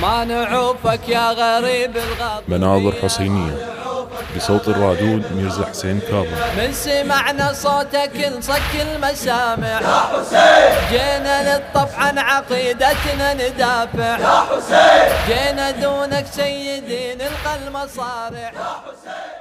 ما نعوفك يا غريب الغضب مناظر حسينية بصوت الرادود ميرزا حسين كاظم من سمعنا صوتك انصك المسامع. يا حسين! جينا للطف عن عقيدتنا ندافع. يا حسين! جينا دونك سيدي نلقى المصارع يا حسين!